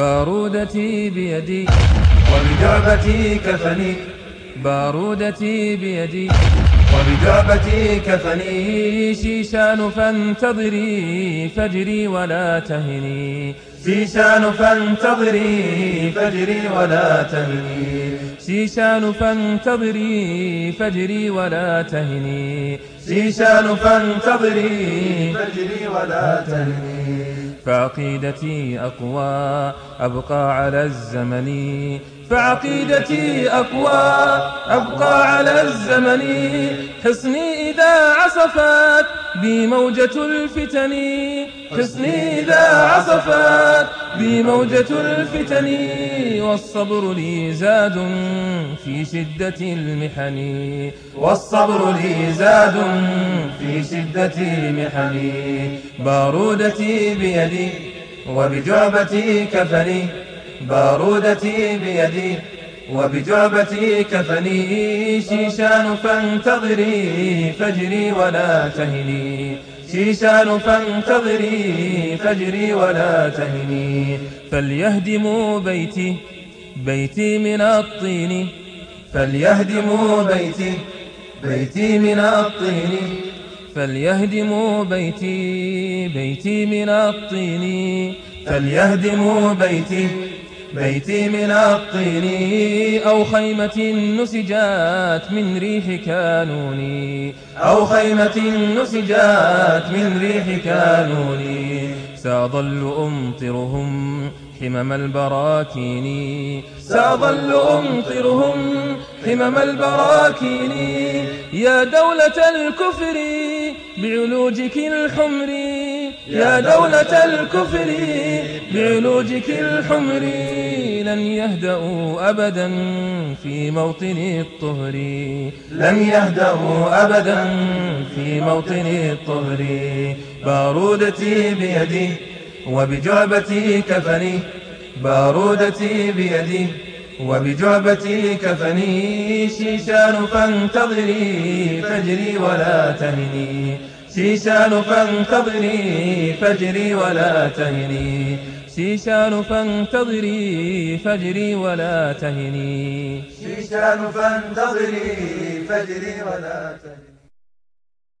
بارودتي بيدي وبجعبتي كفني. بارودتي بيدي وبجعبتي كفني. شيشان فانتظري فجري ولا تهني. شيشان فانتظري فجري ولا تهني. شيشان فانتظري فجري ولا تهني. شيشان فانتظري فجري ولا تهني. فعقيدتي أقوى أبقى على الزمن. فعقيدتي أقوى أبقى على الزمن. حصني إذا عصفت بي موجة الفتن حصني إذا عصفت بي موجة الفتن والصبر لي زاد في شدة المحن. والصبر لي زاد في شدة المحن. بارودتي بيدي وبجعبتي كفني. بارودتي بيدي وبجعبتي كفني شيشان فانتظري فجري ولا تهني. شيشان فانتظري فجري ولا تهني. فليهدموا بيتي بيتي من الطين. فليهدموا بيتي بيتي من الطين. فليهدموا بيتي بيتي من الطين. فليهدموا بيتي بيتي من الطين أو خيمة نسجات من ريح كانوني أو خيمة نسجات من ريح كانوني سأظل أمطرهم حمم البراكين. سأظل أمطرهم حمم البراكين يا دولة الكفر بعلوجك الحمر. يا دولة الكفر بعلوجك الحمر لن يهدأوا أبدا في موطن الطهر. لن يهدأوا أبدا في موطن الطهر. بارودتي بيدي وبجعبتي كفني. بارودتي بيدي وبجعبتي كفني شيشان فانتظري فجري ولا تهني. شيشان فانتظري فجري ولا تهني. شيشان فانتظري فجري ولا تهني. شيشان فانتظري فجري ولا تهني.